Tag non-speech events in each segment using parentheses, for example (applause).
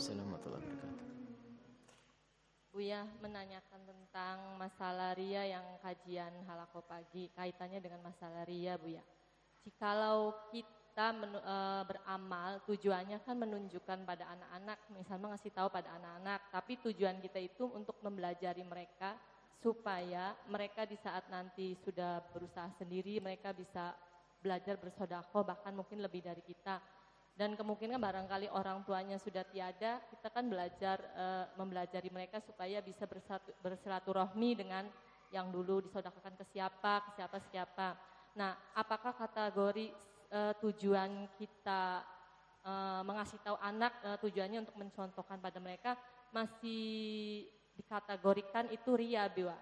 Waalaikumsalam warahmatullahi wabarakatuh. Buya menanyakan tentang masalah ria yang kajian halako pagi kaitannya dengan masalah ria Buya. Jikalau kita men, e, beramal tujuannya kan menunjukkan pada anak-anak, misalnya ngasih tahu pada anak-anak, tapi tujuan kita itu untuk mempelajari mereka supaya mereka di saat nanti sudah berusaha sendiri mereka bisa belajar bersodako bahkan mungkin lebih dari kita dan kemungkinan barangkali orang tuanya sudah tiada, kita kan belajar e, mempelajari mereka supaya bisa bersilaturahmi dengan yang dulu disodakokan ke siapa, ke siapa, siapa. Nah, apakah kategori e, tujuan kita e, mengasih tahu anak e, tujuannya untuk mencontohkan pada mereka masih dikategorikan itu ria, Biwa?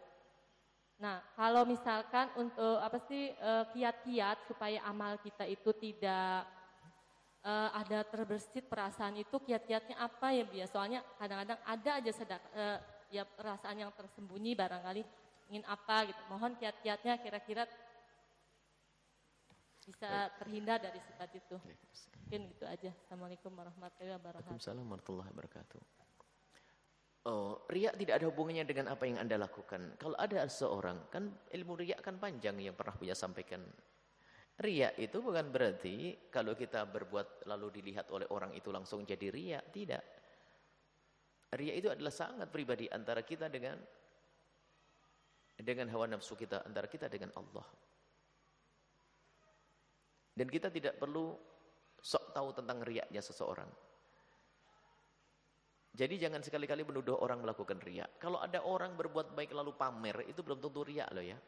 Nah, kalau misalkan untuk apa sih kiat-kiat supaya amal kita itu tidak uh, ada terbersit perasaan itu kiat-kiatnya apa ya biasa soalnya kadang-kadang ada aja sedak uh, ya perasaan yang tersembunyi barangkali ingin apa gitu. Mohon kiat-kiatnya kira-kira bisa terhindar dari sifat itu. Mungkin gitu aja. Assalamualaikum warahmatullahi wabarakatuh. Waalaikumsalam warahmatullahi wabarakatuh. Oh, riak tidak ada hubungannya dengan apa yang anda lakukan. Kalau ada seorang, kan ilmu riak kan panjang yang pernah punya sampaikan Ria itu bukan berarti kalau kita berbuat lalu dilihat oleh orang itu langsung jadi ria, tidak. Ria itu adalah sangat pribadi antara kita dengan dengan hawa nafsu kita, antara kita dengan Allah. Dan kita tidak perlu sok tahu tentang riaknya seseorang. Jadi jangan sekali-kali menuduh orang melakukan riak. Kalau ada orang berbuat baik lalu pamer, itu belum tentu riak loh ya.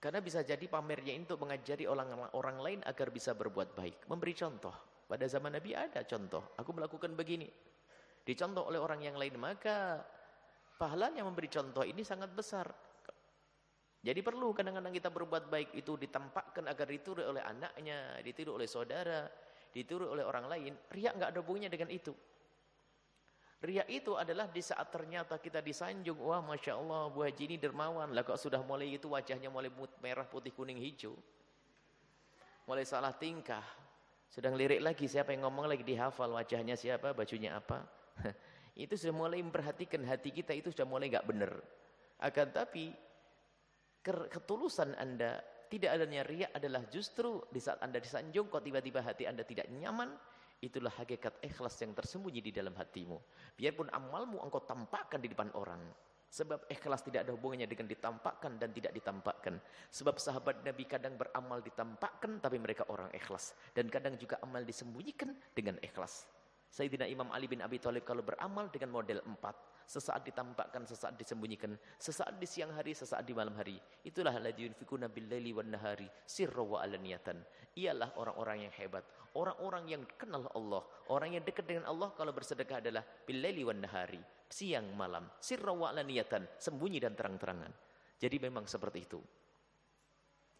Karena bisa jadi pamernya untuk mengajari orang, orang lain agar bisa berbuat baik. Memberi contoh. Pada zaman Nabi ada contoh. Aku melakukan begini. Dicontoh oleh orang yang lain. Maka pahalanya memberi contoh ini sangat besar. Jadi perlu kadang-kadang kita berbuat baik itu ditampakkan agar ditiru oleh anaknya, ditiru oleh saudara, ditiru oleh orang lain. Riak nggak ada hubungannya dengan itu. Riak itu adalah di saat ternyata kita disanjung, wah Masya Allah Bu Haji ini dermawan. Lah kok sudah mulai itu wajahnya mulai merah, putih, kuning, hijau. Mulai salah tingkah. Sedang lirik lagi, siapa yang ngomong lagi dihafal wajahnya siapa, bajunya apa. (laughs) itu sudah mulai memperhatikan hati kita itu sudah mulai gak benar. Akan tapi ketulusan anda tidak adanya riak adalah justru di saat anda disanjung kok tiba-tiba hati anda tidak nyaman Itulah hakikat ikhlas yang tersembunyi di dalam hatimu. Biarpun amalmu engkau tampakkan di depan orang. Sebab ikhlas tidak ada hubungannya dengan ditampakkan dan tidak ditampakkan. Sebab sahabat Nabi kadang beramal ditampakkan tapi mereka orang ikhlas. Dan kadang juga amal disembunyikan dengan ikhlas. Sayyidina Imam Ali bin Abi Thalib kalau beramal dengan model empat sesaat ditampakkan, sesaat disembunyikan, sesaat di siang hari, sesaat di malam hari. Itulah alladzi yunfikuna bil-laili wan-nahari sirra wa alaniyatan. Ialah orang-orang yang hebat, orang-orang yang kenal Allah, orang yang dekat dengan Allah kalau bersedekah adalah bil-laili wan-nahari, siang malam, sirra wa alaniyatan, sembunyi dan terang-terangan. Jadi memang seperti itu.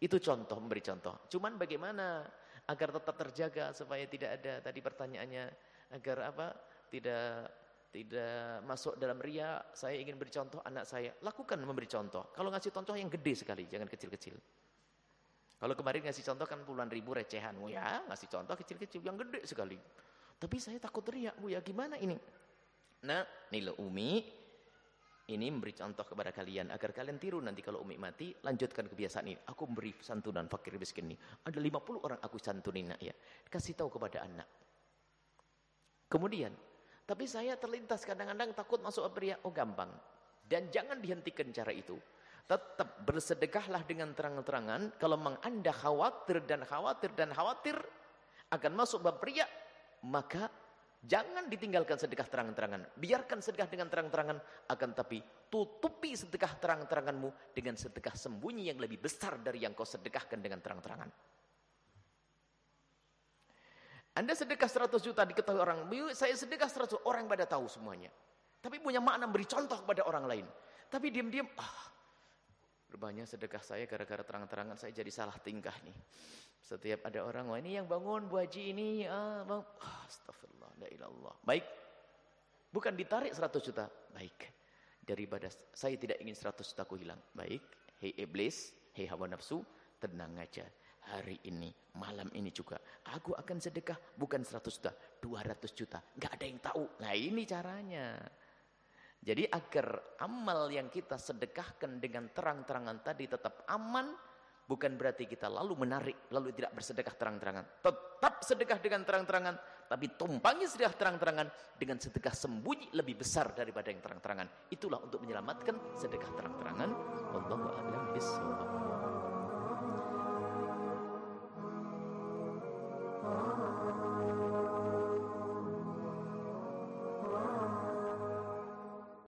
Itu contoh, memberi contoh. Cuman bagaimana agar tetap terjaga supaya tidak ada tadi pertanyaannya agar apa? Tidak tidak masuk dalam ria, saya ingin beri contoh anak saya. Lakukan memberi contoh. Kalau ngasih contoh yang gede sekali, jangan kecil-kecil. Kalau kemarin ngasih contoh kan puluhan ribu recehan. Oh ya, ngasih contoh kecil-kecil yang gede sekali. Tapi saya takut ria, Bu ya gimana ini? Nah, lo Umi, ini memberi contoh kepada kalian agar kalian tiru nanti kalau Umi mati, lanjutkan kebiasaan ini. Aku memberi santunan fakir miskin ini. Ada 50 orang aku santunin ya. Kasih tahu kepada anak. Kemudian tapi saya terlintas kadang-kadang takut masuk pria. Oh gampang. Dan jangan dihentikan cara itu. Tetap bersedekahlah dengan terang-terangan. Kalau memang anda khawatir dan khawatir dan khawatir akan masuk bab pria, maka jangan ditinggalkan sedekah terang-terangan. Biarkan sedekah dengan terang-terangan. Akan tapi tutupi sedekah terang-teranganmu dengan sedekah sembunyi yang lebih besar dari yang kau sedekahkan dengan terang-terangan. Anda sedekah 100 juta diketahui orang, saya sedekah 100 orang pada tahu semuanya. Tapi punya makna beri contoh kepada orang lain. Tapi diam-diam, ah, rupanya sedekah saya gara-gara terang-terangan saya jadi salah tingkah nih. Setiap ada orang, wah ini yang bangun Bu Haji ini, ah, bang, ah, astagfirullah, la ilallah. Baik, bukan ditarik 100 juta, baik. Daripada saya tidak ingin 100 juta ku hilang, baik. Hei iblis, hei hawa nafsu, tenang aja. hari ini, malam ini juga. Aku akan sedekah bukan 100 juta, 200 juta. Nggak ada yang tahu. Nah ini caranya. Jadi agar amal yang kita sedekahkan dengan terang-terangan tadi tetap aman, bukan berarti kita lalu menarik, lalu tidak bersedekah terang-terangan. Tetap sedekah dengan terang-terangan, tapi tumpangi sedekah terang-terangan dengan sedekah sembunyi lebih besar daripada yang terang-terangan. Itulah untuk menyelamatkan sedekah terang-terangan. Wallahu a'lam bishawab.